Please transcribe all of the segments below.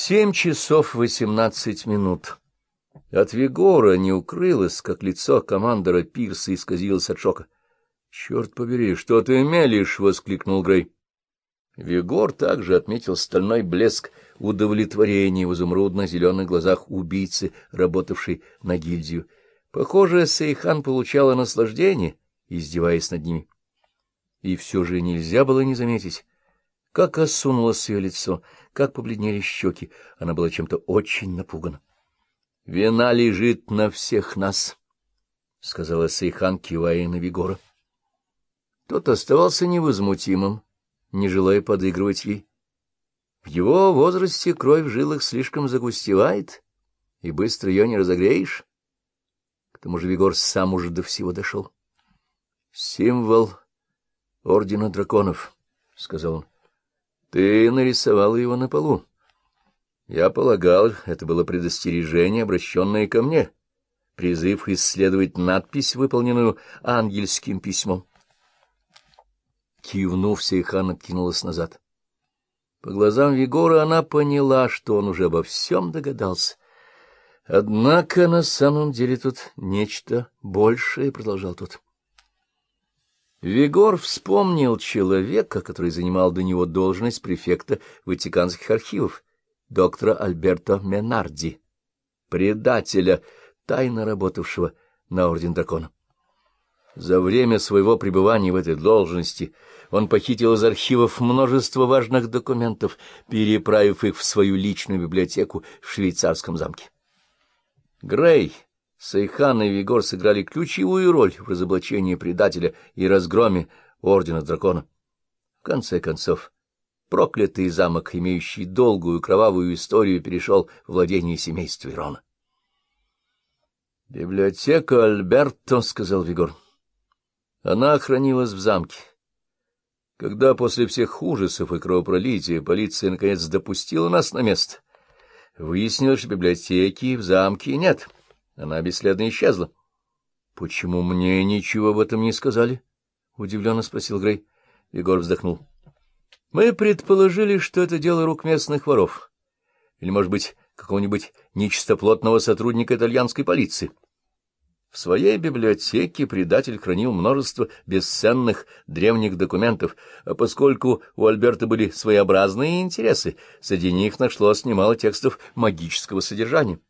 Семь часов восемнадцать минут. От Вигора не укрылось, как лицо командора Пирса исказилось от шока. — Черт побери, что ты мелешь? — воскликнул Грей. Вигор также отметил стальной блеск удовлетворения в изумрудно-зеленых глазах убийцы, работавшей на гильдию. Похоже, Сейхан получала наслаждение, издеваясь над ними. И все же нельзя было не заметить, как осунулось ее лицо, как побледнели щеки. Она была чем-то очень напугана. — Вина лежит на всех нас, — сказала Сейхан, кивая на Вигора. Тот оставался невозмутимым, не желая подыгрывать ей. В его возрасте кровь в жилах слишком загустевает, и быстро ее не разогреешь. К тому же Вигор сам уже до всего дошел. — Символ Ордена Драконов, — сказал он. Ты нарисовал его на полу. Я полагал, это было предостережение, обращенное ко мне, призыв исследовать надпись, выполненную ангельским письмом. Кивнув, Сейхан откинулась назад. По глазам Егора она поняла, что он уже обо всем догадался. Однако на самом деле тут нечто большее, — продолжал тот. Вигор вспомнил человека, который занимал до него должность префекта Ватиканских архивов, доктора Альберто Менарди, предателя, тайно работавшего на Орден Дракона. За время своего пребывания в этой должности он похитил из архивов множество важных документов, переправив их в свою личную библиотеку в швейцарском замке. Грей Сайхан и Вигор сыграли ключевую роль в разоблачении предателя и разгроме Ордена Дракона. В конце концов, проклятый замок, имеющий долгую кровавую историю, перешел в владение семейства Верона. — Библиотека Альберто, — сказал Вигор. Она хранилась в замке. Когда после всех ужасов и кровопролития полиция наконец допустила нас на место, выяснилось, что библиотеки в замке нет. — она бесследно исчезла. — Почему мне ничего об этом не сказали? — удивленно спросил Грей. Егор вздохнул. — Мы предположили, что это дело рук местных воров. Или, может быть, какого-нибудь нечистоплотного сотрудника итальянской полиции. В своей библиотеке предатель хранил множество бесценных древних документов, а поскольку у Альберта были своеобразные интересы, среди них нашлось немало текстов магического содержания.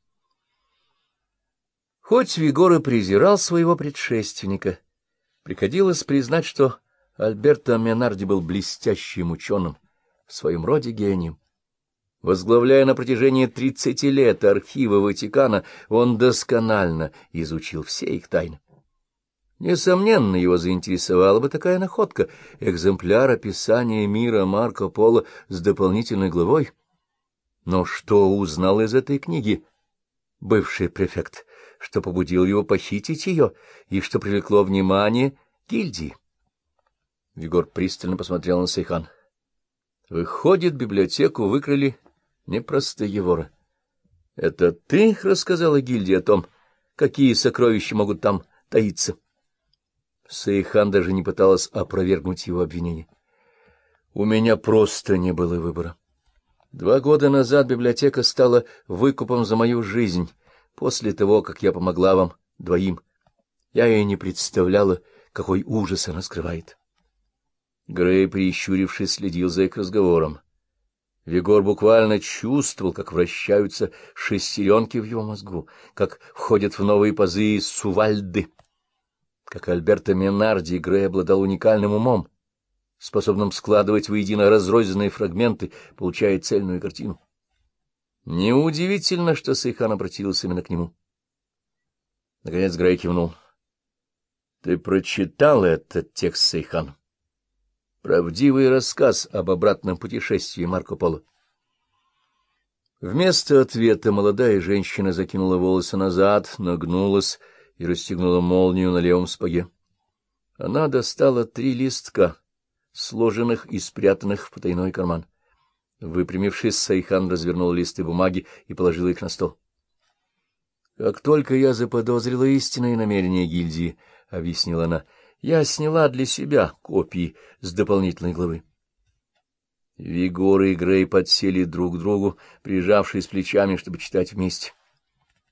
Хоть Вигор и презирал своего предшественника, приходилось признать, что Альберто Менарди был блестящим ученым, в своем роде гением. Возглавляя на протяжении тридцати лет архивы Ватикана, он досконально изучил все их тайны. Несомненно, его заинтересовала бы такая находка — экземпляр описания мира Марко Поло с дополнительной главой. Но что узнал из этой книги бывший префект? что побудил его похитить ее и что привлекло внимание гильдии. Егор пристально посмотрел на Сейхан. Выходит, библиотеку выкрали не простые воры. Это ты рассказала гильдии о том, какие сокровища могут там таиться? Сейхан даже не пыталась опровергнуть его обвинение. У меня просто не было выбора. Два года назад библиотека стала выкупом за мою жизнь, После того, как я помогла вам двоим, я и не представляла, какой ужас она скрывает. Грей, прищурившись, следил за их разговором. Вигор буквально чувствовал, как вращаются шестеренки в его мозгу, как входят в новые пазы сувальды. Как Альберто Менарди, Грей обладал уникальным умом, способным складывать воедино разрозненные фрагменты, получая цельную картину. Неудивительно, что Сейхан обратился именно к нему. Наконец Грей кивнул. — Ты прочитал этот текст, Сейхан? Правдивый рассказ об обратном путешествии Марко Поло. Вместо ответа молодая женщина закинула волосы назад, нагнулась и расстегнула молнию на левом сапоге. Она достала три листка, сложенных и спрятанных в потайной карман. Выпрямившись, Сайхан развернула листы бумаги и положил их на стол. — Как только я заподозрила истинные намерения гильдии, — объяснила она, — я сняла для себя копии с дополнительной главы. Вигор и Грей подсели друг к другу, прижавшись плечами, чтобы читать вместе.